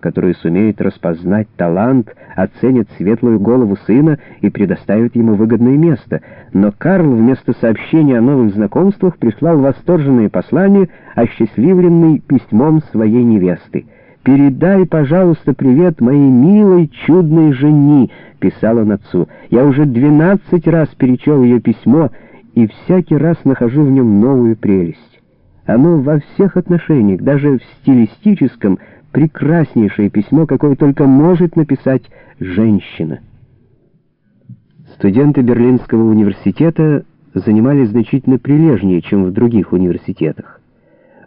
которые сумеют распознать талант, оценят светлую голову сына и предоставят ему выгодное место. Но Карл вместо сообщения о новых знакомствах прислал восторженное послание, осчастливленный письмом своей невесты. «Передай, пожалуйста, привет моей милой, чудной жени», — писал он отцу. «Я уже двенадцать раз перечел ее письмо и всякий раз нахожу в нем новую прелесть. Оно во всех отношениях, даже в стилистическом, прекраснейшее письмо, какое только может написать женщина». Студенты Берлинского университета занимались значительно прилежнее, чем в других университетах.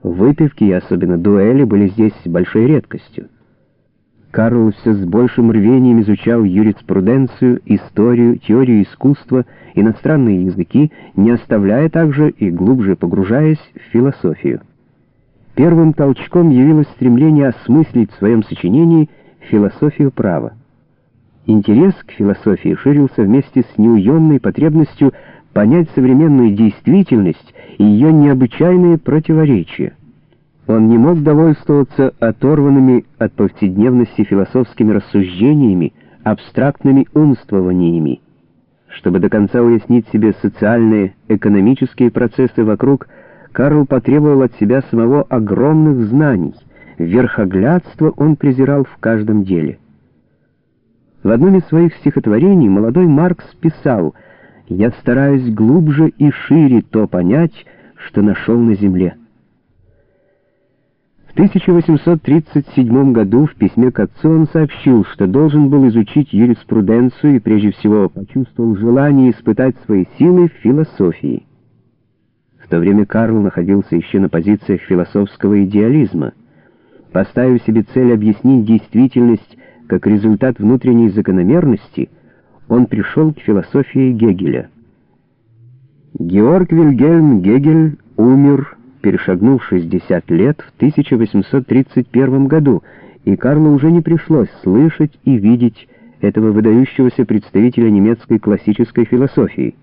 Выпивки и особенно дуэли были здесь большой редкостью. Карл все с большим рвением изучал юриспруденцию, историю, теорию искусства, иностранные языки, не оставляя также и глубже погружаясь в философию. Первым толчком явилось стремление осмыслить в своем сочинении философию права. Интерес к философии ширился вместе с неуемной потребностью понять современную действительность и ее необычайные противоречия. Он не мог довольствоваться оторванными от повседневности философскими рассуждениями, абстрактными умствованиями. Чтобы до конца уяснить себе социальные, экономические процессы вокруг, Карл потребовал от себя самого огромных знаний. Верхоглядство он презирал в каждом деле. В одном из своих стихотворений молодой Маркс писал — я стараюсь глубже и шире то понять, что нашел на земле. В 1837 году в письме к отцу он сообщил, что должен был изучить юриспруденцию и прежде всего почувствовал желание испытать свои силы в философии. То время Карл находился еще на позициях философского идеализма. Поставив себе цель объяснить действительность как результат внутренней закономерности — он пришел к философии Гегеля. Георг Вильгельм Гегель умер, перешагнув 60 лет в 1831 году, и Карлу уже не пришлось слышать и видеть этого выдающегося представителя немецкой классической философии.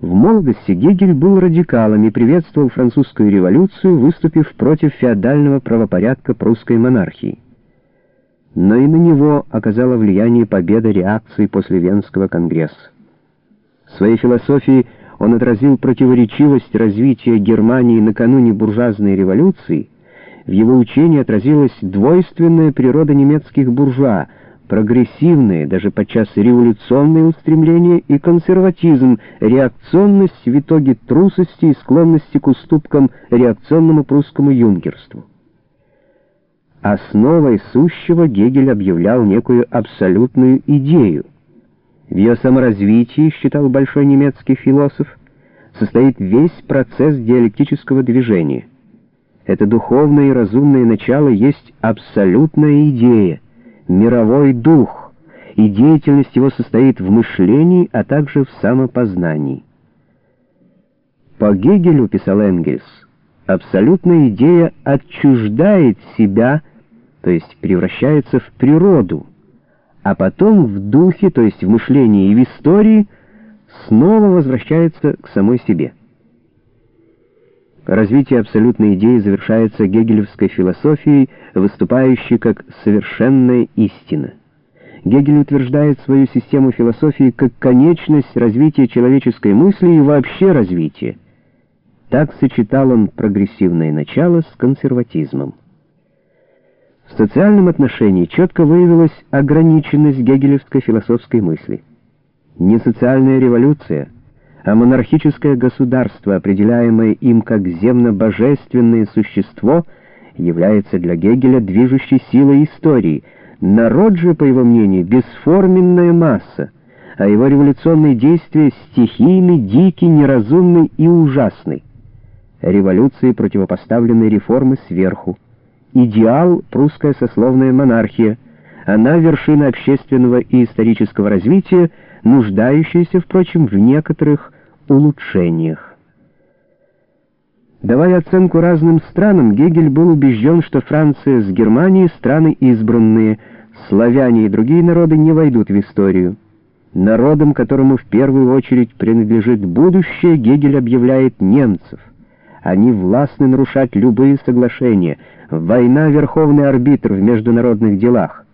В молодости Гегель был радикалом и приветствовал французскую революцию, выступив против феодального правопорядка прусской монархии но и на него оказала влияние победа реакции после Венского конгресса. В своей философии он отразил противоречивость развития Германии накануне буржуазной революции, в его учении отразилась двойственная природа немецких буржуа, прогрессивные, даже подчас революционные устремления и консерватизм, реакционность в итоге трусости и склонности к уступкам реакционному прусскому юнгерству. Основой сущего Гегель объявлял некую абсолютную идею. В ее саморазвитии, считал большой немецкий философ, состоит весь процесс диалектического движения. Это духовное и разумное начало есть абсолютная идея, мировой дух, и деятельность его состоит в мышлении, а также в самопознании. По Гегелю, писал Энгельс, абсолютная идея отчуждает себя то есть превращается в природу, а потом в духе, то есть в мышлении и в истории, снова возвращается к самой себе. Развитие абсолютной идеи завершается гегелевской философией, выступающей как совершенная истина. Гегель утверждает свою систему философии как конечность развития человеческой мысли и вообще развития. Так сочетал он прогрессивное начало с консерватизмом. В социальном отношении четко выявилась ограниченность гегелевской философской мысли. Не социальная революция, а монархическое государство, определяемое им как земно-божественное существо, является для Гегеля движущей силой истории. Народ же, по его мнению, бесформенная масса, а его революционные действия стихийны, дики, неразумны и ужасны. Революции противопоставлены реформы сверху идеал прусская сословная монархия. Она вершина общественного и исторического развития, нуждающаяся, впрочем, в некоторых улучшениях. Давая оценку разным странам, Гегель был убежден, что Франция с Германией — страны избранные, славяне и другие народы не войдут в историю. Народом, которому в первую очередь принадлежит будущее, Гегель объявляет немцев. Они властны нарушать любые соглашения — Война — верховный арбитр в международных делах.